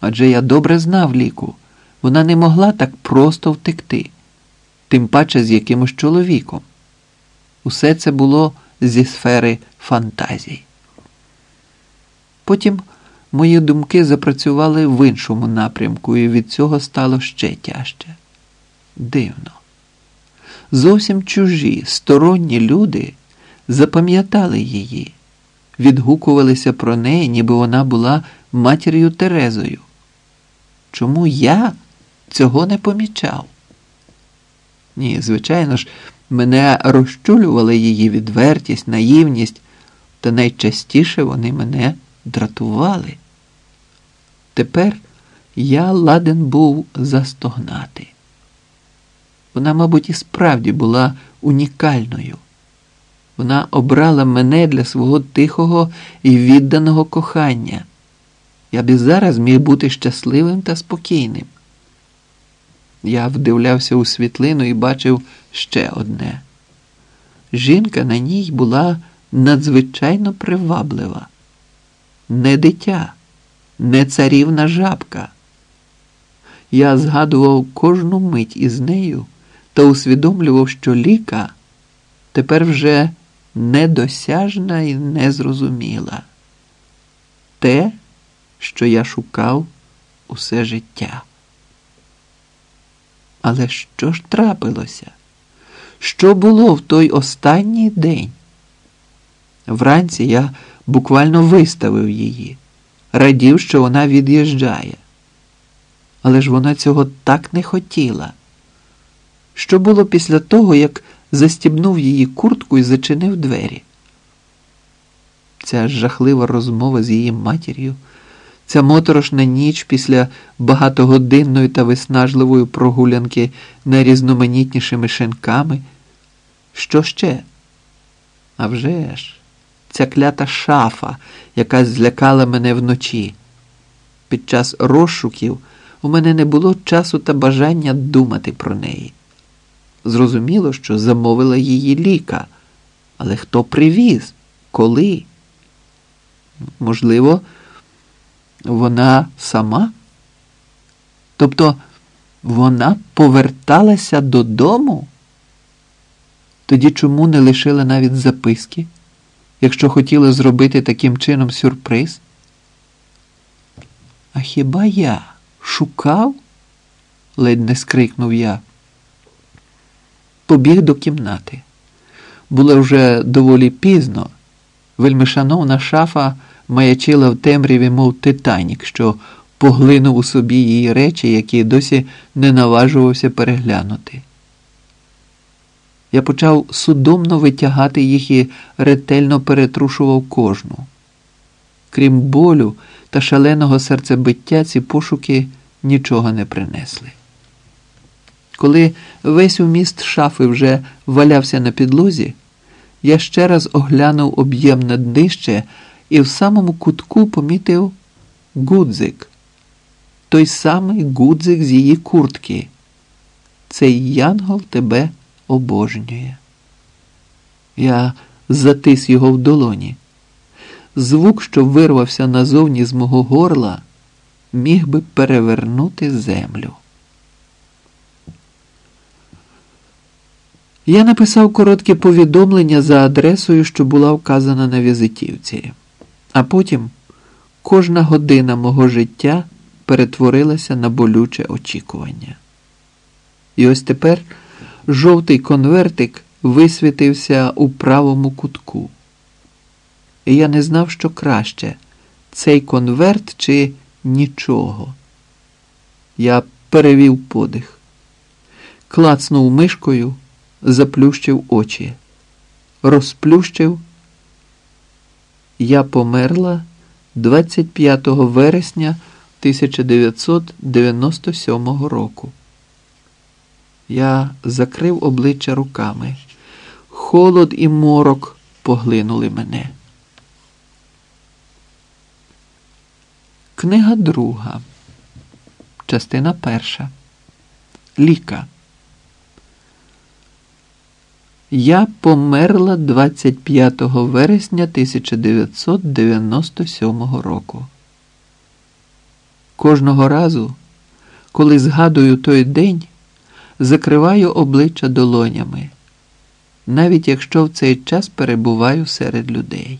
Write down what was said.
Адже я добре знав ліку. Вона не могла так просто втекти, тим паче з якимось чоловіком. Усе це було зі сфери фантазій. Потім мої думки запрацювали в іншому напрямку, і від цього стало ще тяжче. Дивно. Зовсім чужі, сторонні люди запам'ятали її, відгукувалися про неї, ніби вона була матір'ю Терезою. Чому я цього не помічав? Ні, звичайно ж, мене розчулювала її відвертість, наївність, та найчастіше вони мене дратували. Тепер я ладен був застогнати. Вона, мабуть, і справді була унікальною. Вона обрала мене для свого тихого і відданого кохання. Я б і зараз міг бути щасливим та спокійним. Я вдивлявся у світлину і бачив ще одне. Жінка на ній була надзвичайно приваблива, не дитя, не царівна жабка. Я згадував кожну мить із нею та усвідомлював, що ліка тепер вже недосяжна і незрозуміла. Те, що я шукав усе життя. Але що ж трапилося? Що було в той останній день? Вранці я буквально виставив її, радів, що вона від'їжджає. Але ж вона цього так не хотіла. Що було після того, як застібнув її куртку і зачинив двері? Ця жахлива розмова з її матір'ю, ця моторошна ніч після багатогодинної та виснажливої прогулянки найрізноманітнішими шинками. Що ще? А вже ж, ця клята шафа, яка злякала мене вночі. Під час розшуків у мене не було часу та бажання думати про неї. Зрозуміло, що замовила її ліка, але хто привіз? Коли? Можливо, вона сама? Тобто вона поверталася додому? Тоді чому не лишила навіть записки, якщо хотіла зробити таким чином сюрприз? А хіба я шукав? ледь не скрикнув я. Побіг до кімнати. Було вже доволі пізно. Вельмишановна шафа маячила в темряві, мов Титанік, що поглинув у собі її речі, які досі не наважувався переглянути. Я почав судомно витягати їх і ретельно перетрушував кожну. Крім болю та шаленого серцебиття, ці пошуки нічого не принесли. Коли весь уміст шафи вже валявся на підлозі, я ще раз оглянув об'ємне днище і в самому кутку помітив гудзик. Той самий гудзик з її куртки. Цей янгол тебе обожнює. Я затис його в долоні. Звук, що вирвався назовні з мого горла, міг би перевернути землю. Я написав коротке повідомлення за адресою, що була вказана на візитівці, а потім кожна година мого життя перетворилася на болюче очікування. І ось тепер жовтий конвертик висвітився у правому кутку. І я не знав, що краще цей конверт чи нічого. Я перевів подих, клацнув мишкою заплющив очі, розплющив. Я померла 25 вересня 1997 року. Я закрив обличчя руками. Холод і морок поглинули мене. Книга друга, частина перша. Ліка. Я померла 25 вересня 1997 року. Кожного разу, коли згадую той день, закриваю обличчя долонями, навіть якщо в цей час перебуваю серед людей.